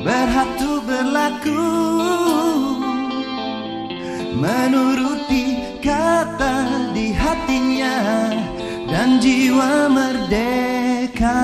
berhatu berlaku menuruti kata di hatinya dan jiwa merdeka.